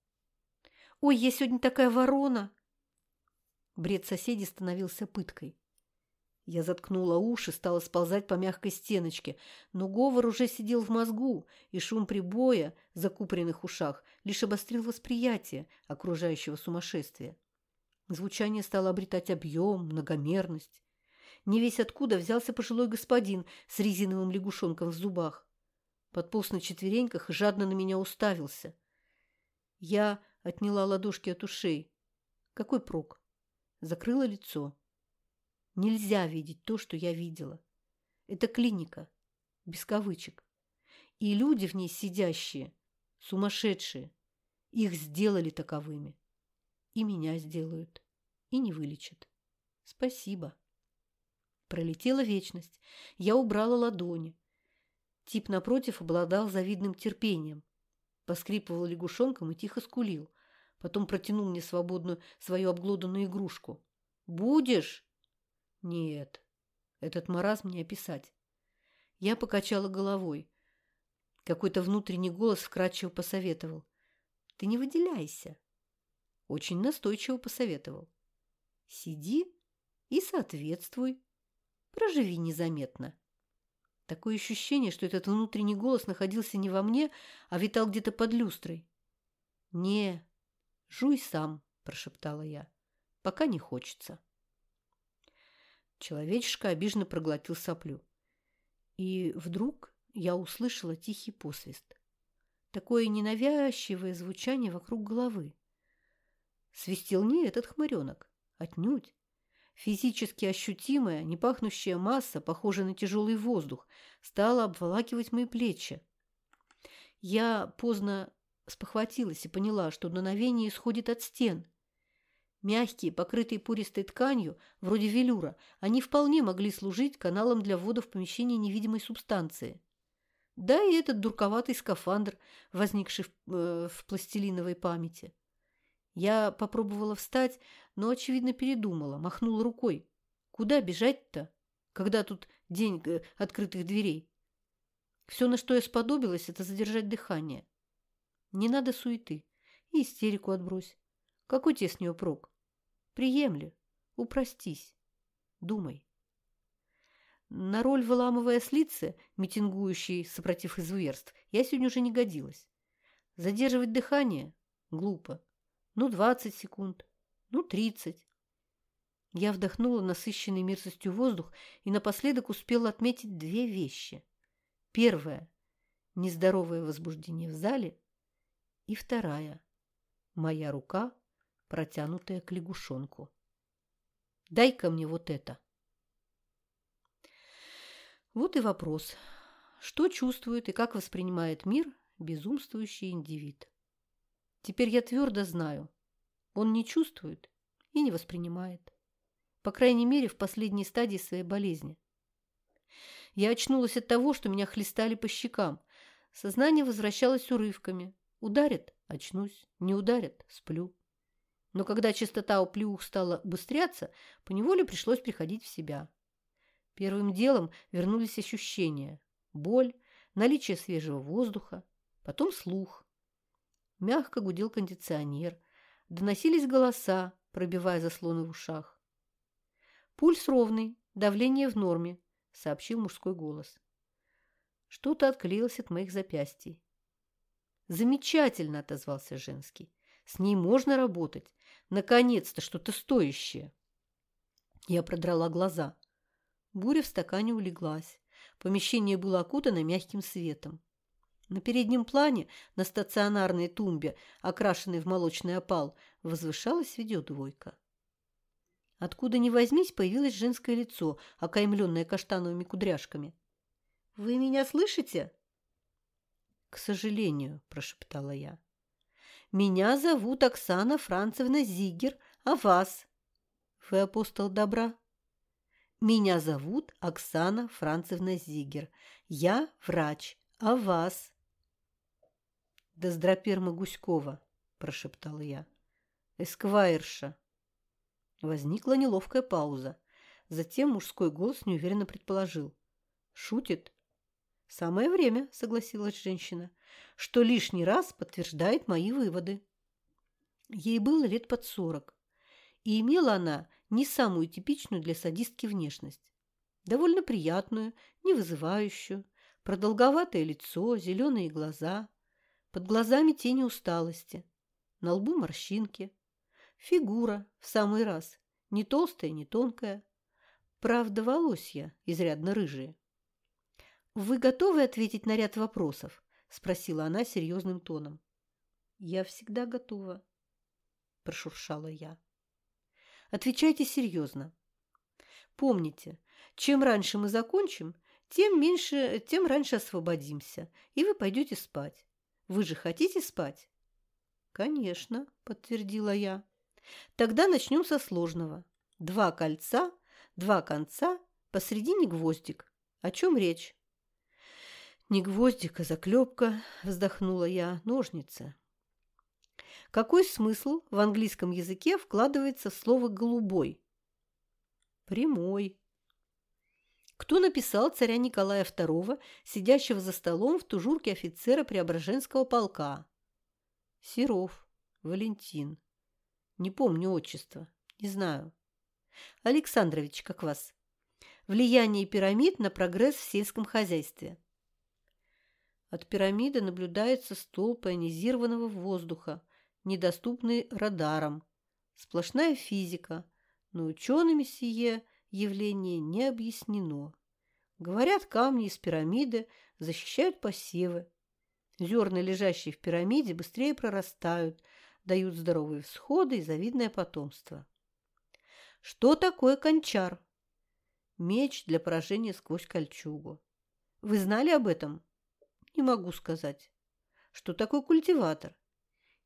«Ой, я сегодня такая ворона!» Бред соседей становился пыткой. Я заткнула уши, стала сползать по мягкой стеночке, но говор уже сидел в мозгу, и шум прибоя закупоренных ушах лишь обострил восприятие окружающего сумасшествия. Звучание стало обретать объем, многомерность. Не весь откуда взялся пожилой господин с резиновым лягушонком в зубах подполз на четвереньках и жадно на меня уставился. Я отняла ладошки от ушей. Какой прок? Закрыла лицо. Нельзя видеть то, что я видела. Это клиника, без кавычек. И люди в ней сидящие, сумасшедшие. Их сделали таковыми. И меня сделают. И не вылечат. Спасибо. Пролетела вечность. Я убрала ладони. Тип напротив обладал завидным терпением. Поскрипывал лягушонком и тихо скулил. Потом протянул мне свободную свою обглоданную игрушку. «Будешь?» «Нет, этот маразм не описать». Я покачала головой. Какой-то внутренний голос вкрадчиво посоветовал. «Ты не выделяйся». Очень настойчиво посоветовал. «Сиди и соответствуй. Проживи незаметно». Такое ощущение, что этот внутренний голос находился не во мне, а витал где-то под люстрой. «Не, жуй сам», – прошептала я, – «пока не хочется». Человечишка обиженно проглотил соплю. И вдруг я услышала тихий посвист. Такое ненавязчивое звучание вокруг головы. Свистел не этот хмыренок, отнюдь. Физически ощутимая, не пахнущая масса, похожая на тяжелый воздух, стала обволакивать мои плечи. Я поздно спохватилась и поняла, что дуновение исходит от стен. Мягкие, покрытые пористой тканью, вроде велюра, они вполне могли служить каналом для ввода в помещение невидимой субстанции. Да и этот дурковатый скафандр, возникший в, э, в пластилиновой памяти. Я попробовала встать, но, очевидно, передумала, махнула рукой. Куда бежать-то, когда тут день э, открытых дверей? Все, на что я сподобилась, это задержать дыхание. Не надо суеты. И истерику отбрось. Какой тебе с нее прок? Приемли. Упростись. Думай. На роль выламывая слицы, митингующей сопротив изуверств, я сегодня уже не годилась. Задерживать дыхание? Глупо. Ну, двадцать секунд. Ну, тридцать. Я вдохнула насыщенный мерзостью воздух и напоследок успела отметить две вещи. Первое – нездоровое возбуждение в зале. И вторая – моя рука, протянутая к лягушонку. «Дай-ка мне вот это». Вот и вопрос. Что чувствует и как воспринимает мир безумствующий индивид? Теперь я твердо знаю. Он не чувствует и не воспринимает. По крайней мере, в последней стадии своей болезни. Я очнулась от того, что меня хлестали по щекам. Сознание возвращалось урывками. Ударят – очнусь, не ударят – сплю. Но когда частота уплюх стала быстряться, поневоле пришлось приходить в себя. Первым делом вернулись ощущения – боль, наличие свежего воздуха, потом слух. Мягко гудел кондиционер, доносились голоса, пробивая заслоны в ушах. Пульс ровный, давление в норме, – сообщил мужской голос. Что-то отклеилось от моих запястий. «Замечательно!» – отозвался женский. «С ней можно работать. Наконец-то что-то стоящее!» Я продрала глаза. Буря в стакане улеглась. Помещение было окутано мягким светом. На переднем плане, на стационарной тумбе, окрашенной в молочный опал, возвышалась видеодвойка. Откуда ни возьмись, появилось женское лицо, окаймленное каштановыми кудряшками. «Вы меня слышите?» «К сожалению», – прошептала я. «Меня зовут Оксана Францевна Зигер, а вас?» «Вы апостол добра?» «Меня зовут Оксана Францевна Зигер. Я врач, а вас?» «Доздроперма Гуськова», – прошептала я. «Эсквайрша». Возникла неловкая пауза. Затем мужской голос неуверенно предположил. «Шутит?» «Самое время», — согласилась женщина, «что лишний раз подтверждает мои выводы». Ей было лет под сорок, и имела она не самую типичную для садистки внешность. Довольно приятную, не вызывающую, продолговатое лицо, зеленые глаза, под глазами тени усталости, на лбу морщинки, Фигура в самый раз. Не толстая, не тонкая. Правда, волосья изрядно рыжие. «Вы готовы ответить на ряд вопросов?» – спросила она серьезным тоном. «Я всегда готова», – прошуршала я. «Отвечайте серьезно. Помните, чем раньше мы закончим, тем меньше, тем раньше освободимся, и вы пойдете спать. Вы же хотите спать?» «Конечно», – подтвердила я. Тогда начнем со сложного. Два кольца, два конца, посредине гвоздик. О чем речь? Не гвоздик, а заклепка, вздохнула я, ножницы. Какой смысл в английском языке вкладывается в слово «голубой»? Прямой. Кто написал царя Николая II, сидящего за столом в тужурке офицера Преображенского полка? Серов, Валентин. Не помню отчество. Не знаю. Александрович, как вас? Влияние пирамид на прогресс в сельском хозяйстве. От пирамиды наблюдается столб ионизированного воздуха, недоступный радарам. Сплошная физика, но учеными сие явление не объяснено. Говорят, камни из пирамиды защищают посевы. Зерна, лежащие в пирамиде, быстрее прорастают – дают здоровые всходы и завидное потомство. Что такое кончар? Меч для поражения сквозь кольчугу. Вы знали об этом? Не могу сказать. Что такое культиватор?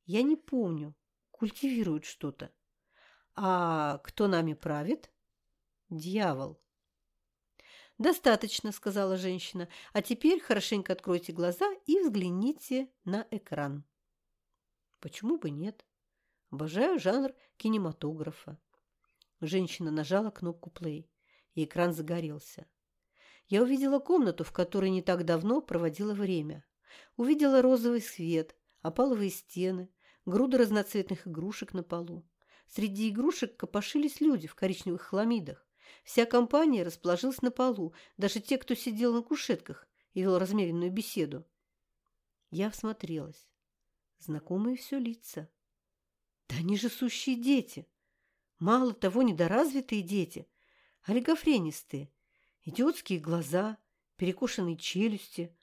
Я не помню. Культивируют что-то. А кто нами правит? Дьявол. «Достаточно», — сказала женщина. «А теперь хорошенько откройте глаза и взгляните на экран». «Почему бы нет? Обожаю жанр кинематографа». Женщина нажала кнопку «плей», и экран загорелся. Я увидела комнату, в которой не так давно проводила время. Увидела розовый свет, опаловые стены, груды разноцветных игрушек на полу. Среди игрушек копошились люди в коричневых хламидах. Вся компания расположилась на полу, даже те, кто сидел на кушетках и вел размеренную беседу. Я всмотрелась. Знакомые все лица. Да они же сущие дети. Мало того, недоразвитые дети, олигофренистые, идиотские глаза, перекошенные челюсти,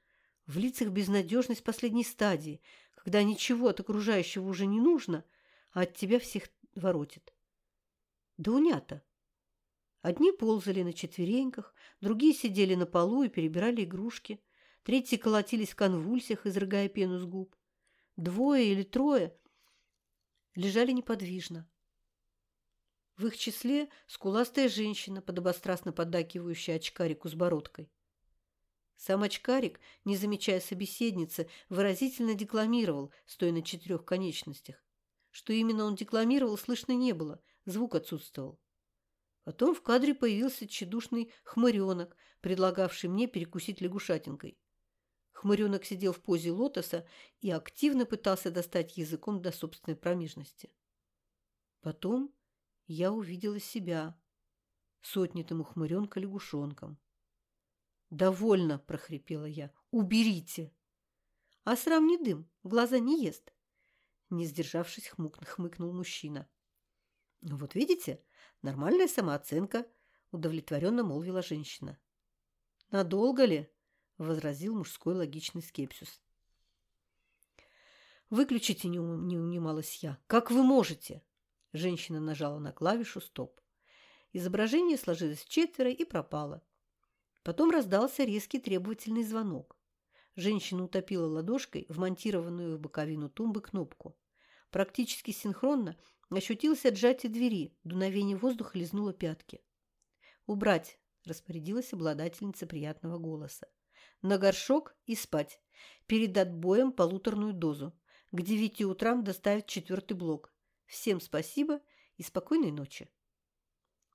в лицах безнадежность последней стадии, когда ничего от окружающего уже не нужно, а от тебя всех воротит. Да унято. Одни ползали на четвереньках, другие сидели на полу и перебирали игрушки, третьи колотились в конвульсиях, изрыгая пену с губ. Двое или трое лежали неподвижно. В их числе скуластая женщина, подобострастно поддакивающая очкарику с бородкой. Сам очкарик, не замечая собеседницы, выразительно декламировал, стоя на четырех конечностях. Что именно он декламировал, слышно не было, звук отсутствовал. Потом в кадре появился тщедушный хмыренок, предлагавший мне перекусить лягушатинкой. Хмыренок сидел в позе лотоса и активно пытался достать языком до собственной промежности. Потом я увидела себя, сотнятым ухмыренка лягушонком. «Довольно!» – прохрипела я. «Уберите!» «А срам не дым, глаза не ест!» Не сдержавшись, хмук, хмыкнул мужчина. «Ну вот видите, Нормальная самооценка, удовлетворенно молвила женщина. Надолго ли? возразил мужской логичный скепсис. «Выключите, не, унималась я. Как вы можете?» Женщина нажала на клавишу «Стоп». Изображение сложилось четверо и пропало. Потом раздался резкий требовательный звонок. Женщина утопила ладошкой вмонтированную в боковину тумбы кнопку. Практически синхронно Ощутилось отжатие двери, дуновение воздуха лизнуло пятки. «Убрать!» – распорядилась обладательница приятного голоса. «На горшок и спать. Перед отбоем полуторную дозу. К девяти утрам доставят четвертый блок. Всем спасибо и спокойной ночи».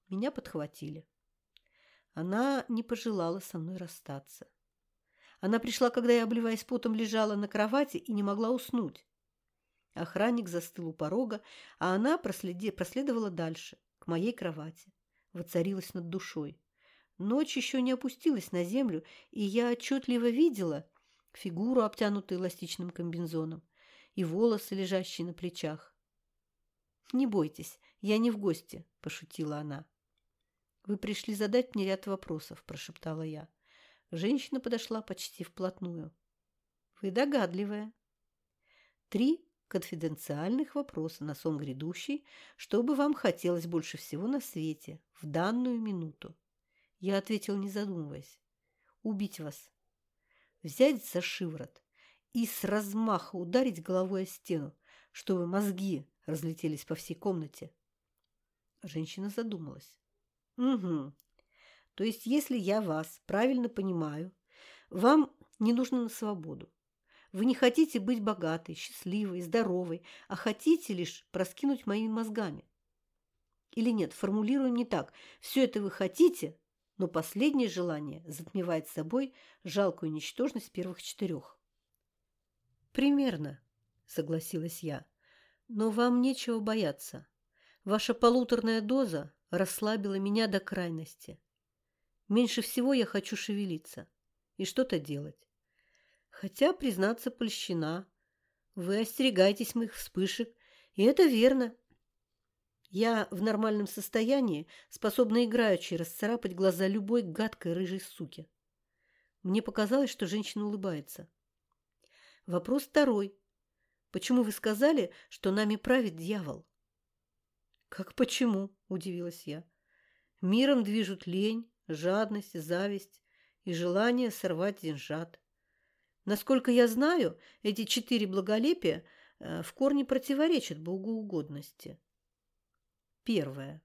Меня подхватили. Она не пожелала со мной расстаться. Она пришла, когда я, обливаясь потом, лежала на кровати и не могла уснуть. Охранник застыл у порога, а она проследи, проследовала дальше, к моей кровати. Воцарилась над душой. Ночь еще не опустилась на землю, и я отчетливо видела фигуру, обтянутую эластичным комбинзоном, и волосы, лежащие на плечах. «Не бойтесь, я не в гости», – пошутила она. «Вы пришли задать мне ряд вопросов», – прошептала я. Женщина подошла почти вплотную. «Вы догадливая». Три конфиденциальных вопросов на сон грядущий, что бы вам хотелось больше всего на свете в данную минуту. Я ответил, не задумываясь. Убить вас. Взять за шиворот и с размаха ударить головой о стену, чтобы мозги разлетелись по всей комнате. Женщина задумалась. Угу. То есть, если я вас правильно понимаю, вам не нужно на свободу. Вы не хотите быть богатой, счастливой, здоровой, а хотите лишь проскинуть моими мозгами. Или нет, формулируем не так. Все это вы хотите, но последнее желание затмевает собой жалкую ничтожность первых четырех. «Примерно», — согласилась я. «Но вам нечего бояться. Ваша полуторная доза расслабила меня до крайности. Меньше всего я хочу шевелиться и что-то делать. Хотя, признаться, польщена. Вы остерегаетесь моих вспышек, и это верно. Я в нормальном состоянии способна играючи расцарапать глаза любой гадкой рыжей суки. Мне показалось, что женщина улыбается. Вопрос второй. Почему вы сказали, что нами правит дьявол? Как почему? Удивилась я. Миром движут лень, жадность, зависть и желание сорвать деньжат. Насколько я знаю, эти четыре благолепия э, в корне противоречат богоугодности. Первое.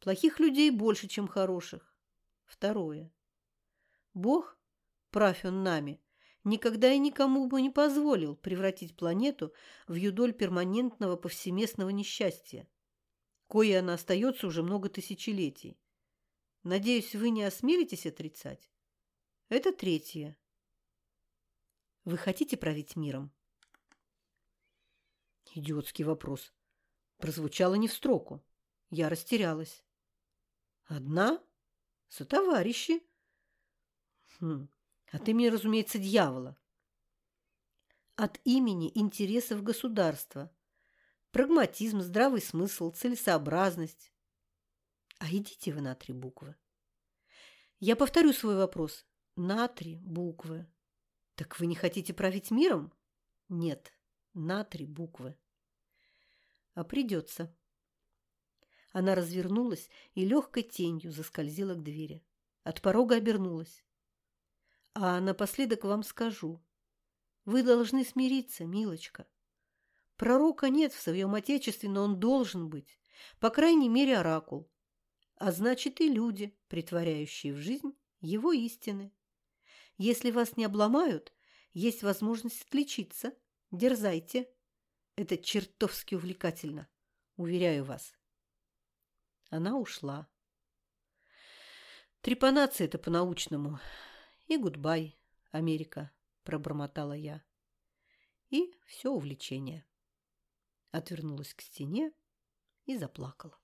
Плохих людей больше, чем хороших. Второе. Бог, правь он нами, никогда и никому бы не позволил превратить планету в юдоль перманентного повсеместного несчастья, кое она остается уже много тысячелетий. Надеюсь, вы не осмелитесь отрицать? Это третье. Вы хотите править миром? Идиотский вопрос. Прозвучало не в строку. Я растерялась. Одна? Сотоварищи? Хм. От имени, разумеется, дьявола. От имени интересов государства. Прагматизм, здравый смысл, целесообразность. А идите вы на три буквы. Я повторю свой вопрос. На три буквы. Так вы не хотите править миром? Нет, на три буквы. А придется. Она развернулась и легкой тенью заскользила к двери. От порога обернулась. А напоследок вам скажу. Вы должны смириться, милочка. Пророка нет в своем отечестве, но он должен быть. По крайней мере, оракул. А значит, и люди, притворяющие в жизнь его истины. Если вас не обломают, есть возможность отличиться. Дерзайте. Это чертовски увлекательно, уверяю вас. Она ушла. Трепанация это по-научному. И гудбай, Америка, пробормотала я. И все увлечение. Отвернулась к стене и заплакала.